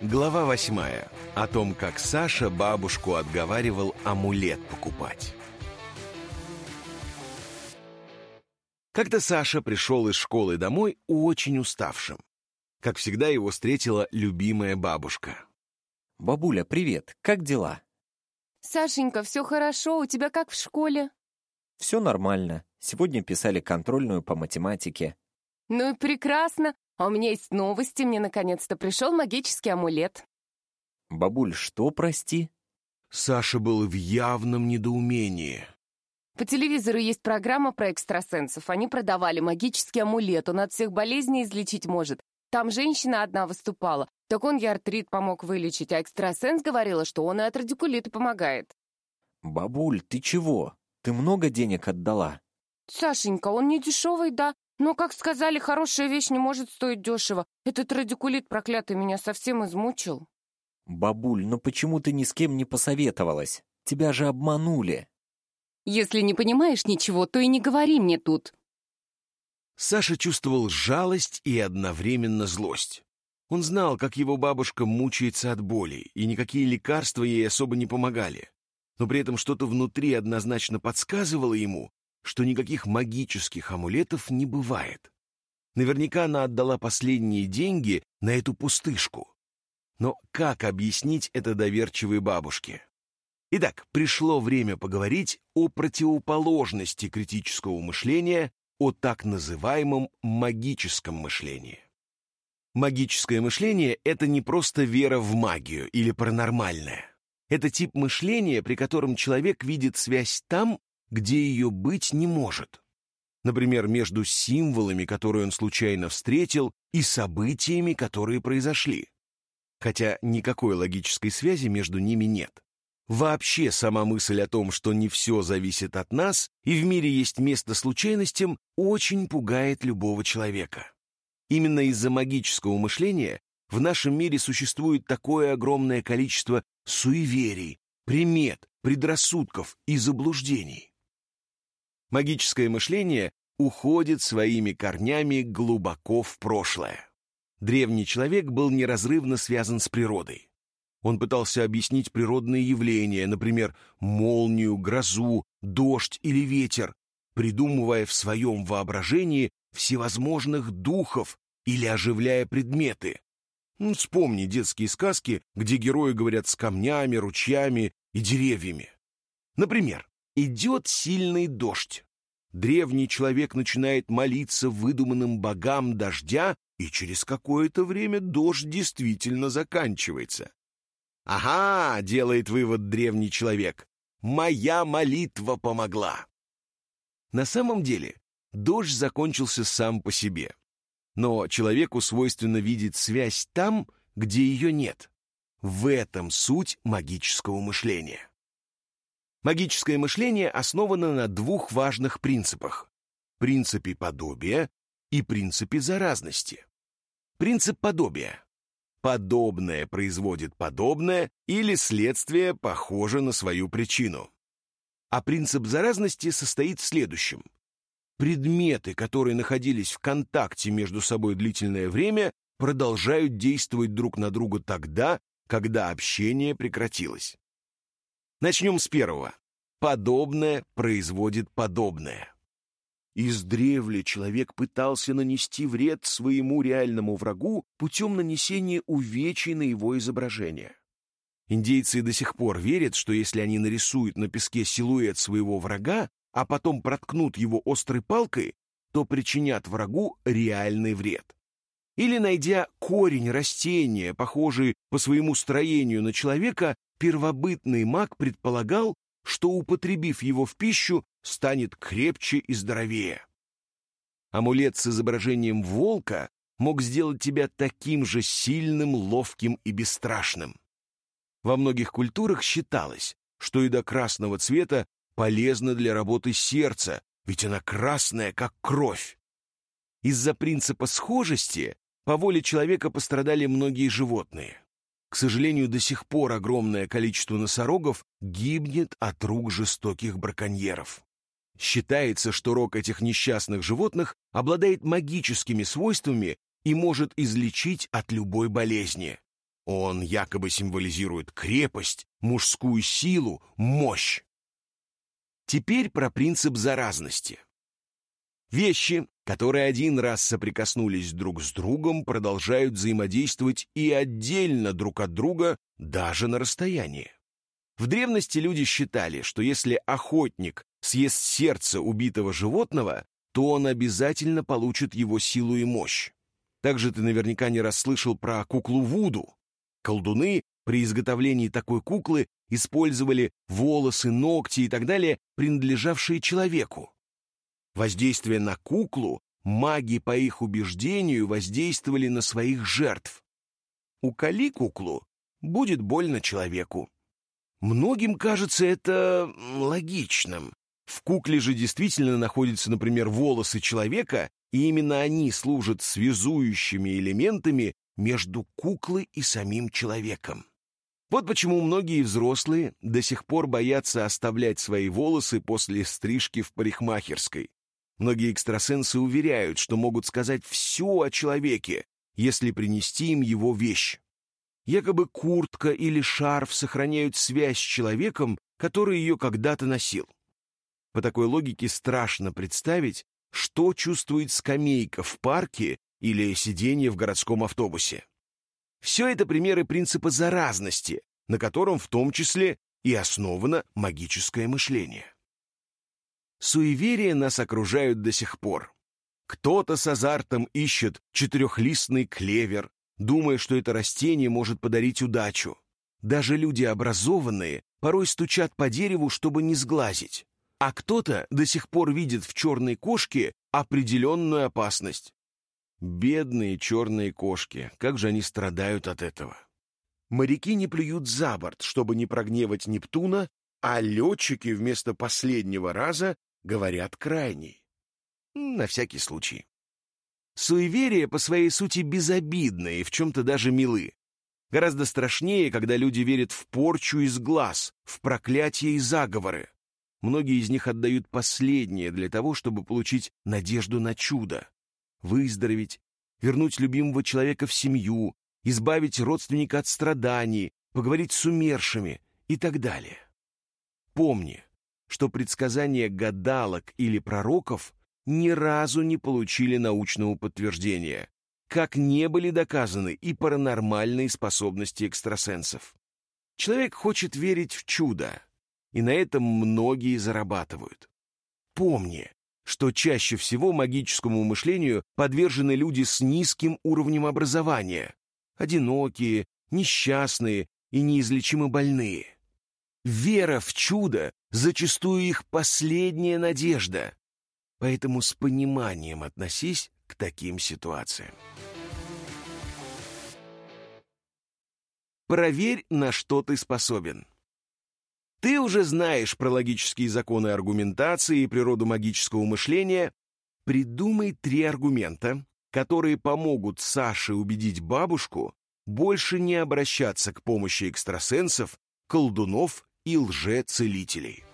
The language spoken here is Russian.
Глава восьмая. О том, как Саша бабушку отговаривал амулет покупать. Как-то Саша пришел из школы домой очень уставшим. Как всегда, его встретила любимая бабушка. «Бабуля, привет, как дела?» Сашенька, все хорошо, у тебя как в школе? «Все нормально. Сегодня писали контрольную по математике». Ну и прекрасно. А у меня есть новости, мне наконец-то пришел магический амулет. «Бабуль, что, прости?» Саша был в явном недоумении. По телевизору есть программа про экстрасенсов. Они продавали магический амулет, он от всех болезней излечить может. Там женщина одна выступала. Так он ей артрит помог вылечить, а экстрасенс говорила, что он и от радикулита помогает. «Бабуль, ты чего? Ты много денег отдала?» Сашенька, он не дешевый, да, но, как сказали, хорошая вещь не может стоить дешево. Этот радикулит проклятый меня совсем измучил. «Бабуль, ну почему ты ни с кем не посоветовалась? Тебя же обманули». Если не понимаешь ничего, то и не говори мне тут. Саша чувствовал жалость и одновременно злость. Он знал, как его бабушка мучается от боли, и никакие лекарства ей особо не помогали. Но при этом что-то внутри однозначно подсказывало ему, что никаких магических амулетов не бывает. Наверняка она отдала последние деньги на эту пустышку. Но как объяснить это доверчивой бабушке? Итак, пришло время поговорить о противоположности критического мышления, о так называемом магическом мышлении. Магическое мышление — это не просто вера в магию или паранормальное. Это тип мышления, при котором человек видит связь там, где ее быть не может. Например, между символами, которые он случайно встретил, и событиями, которые произошли. Хотя никакой логической связи между ними нет. Вообще сама мысль о том, что не все зависит от нас, и в мире есть место случайностям, очень пугает любого человека. Именно из-за магического мышления в нашем мире существует такое огромное количество суеверий, примет, предрассудков и заблуждений. Магическое мышление уходит своими корнями глубоко в прошлое. Древний человек был неразрывно связан с природой. Он пытался объяснить природные явления, например, молнию, грозу, дождь или ветер, придумывая в своем воображении всевозможных духов или оживляя предметы. Ну, вспомни детские сказки, где герои говорят с камнями, ручьями и деревьями. Например, Идет сильный дождь. Древний человек начинает молиться выдуманным богам дождя, и через какое-то время дождь действительно заканчивается. «Ага», — делает вывод древний человек, — «моя молитва помогла». На самом деле дождь закончился сам по себе. Но человеку свойственно видеть связь там, где ее нет. В этом суть магического мышления. Магическое мышление основано на двух важных принципах – принципе подобия и принципе заразности. Принцип подобия. Подобное производит подобное или следствие похоже на свою причину. А принцип заразности состоит в следующем. Предметы, которые находились в контакте между собой длительное время, продолжают действовать друг на друга тогда, когда общение прекратилось. Начнем с первого. Подобное производит подобное. Издревле человек пытался нанести вред своему реальному врагу путем нанесения увечий на его изображение. Индейцы до сих пор верят, что если они нарисуют на песке силуэт своего врага, а потом проткнут его острой палкой, то причинят врагу реальный вред. Или, найдя корень растения, похожий по своему строению на человека, первобытный маг предполагал, что, употребив его в пищу, станет крепче и здоровее. Амулет с изображением волка мог сделать тебя таким же сильным, ловким и бесстрашным. Во многих культурах считалось, что еда красного цвета полезна для работы сердца, ведь она красная, как кровь. Из-за принципа схожести по воле человека пострадали многие животные. К сожалению, до сих пор огромное количество носорогов гибнет от рук жестоких браконьеров. Считается, что рог этих несчастных животных обладает магическими свойствами и может излечить от любой болезни. Он якобы символизирует крепость, мужскую силу, мощь. Теперь про принцип заразности. Вещи, которые один раз соприкоснулись друг с другом, продолжают взаимодействовать и отдельно друг от друга, даже на расстоянии. В древности люди считали, что если охотник съест сердце убитого животного, то он обязательно получит его силу и мощь. Также ты наверняка не расслышал про куклу Вуду. Колдуны при изготовлении такой куклы использовали волосы, ногти и так далее, принадлежавшие человеку. Воздействие на куклу маги, по их убеждению, воздействовали на своих жертв. Уколи куклу, будет больно человеку. Многим кажется это логичным. В кукле же действительно находятся, например, волосы человека, и именно они служат связующими элементами между куклой и самим человеком. Вот почему многие взрослые до сих пор боятся оставлять свои волосы после стрижки в парикмахерской. Многие экстрасенсы уверяют, что могут сказать все о человеке, если принести им его вещь. Якобы куртка или шарф сохраняют связь с человеком, который ее когда-то носил. По такой логике страшно представить, что чувствует скамейка в парке или сиденье в городском автобусе. Все это примеры принципа заразности, на котором в том числе и основано магическое мышление. Суеверия нас окружают до сих пор. Кто-то с азартом ищет четырехлистный клевер, думая, что это растение может подарить удачу. Даже люди образованные порой стучат по дереву, чтобы не сглазить. А кто-то до сих пор видит в черной кошке определенную опасность. Бедные черные кошки, как же они страдают от этого. Моряки не плюют за борт, чтобы не прогневать Нептуна, а летчики вместо последнего раза говорят крайний. На всякий случай. Суеверия по своей сути безобидны и в чем-то даже милы. Гораздо страшнее, когда люди верят в порчу из глаз, в проклятия и заговоры. Многие из них отдают последнее для того, чтобы получить надежду на чудо, выздороветь, вернуть любимого человека в семью, избавить родственника от страданий, поговорить с умершими и так далее. Помни, что предсказания гадалок или пророков ни разу не получили научного подтверждения, как не были доказаны и паранормальные способности экстрасенсов. Человек хочет верить в чудо, и на этом многие зарабатывают. Помни, что чаще всего магическому мышлению подвержены люди с низким уровнем образования, одинокие, несчастные и неизлечимо больные. Вера в чудо зачастую их последняя надежда, Поэтому с пониманием относись к таким ситуациям. Проверь, на что ты способен. Ты уже знаешь про логические законы аргументации и природу магического мышления. Придумай три аргумента, которые помогут Саше убедить бабушку больше не обращаться к помощи экстрасенсов, колдунов и лжецелителей.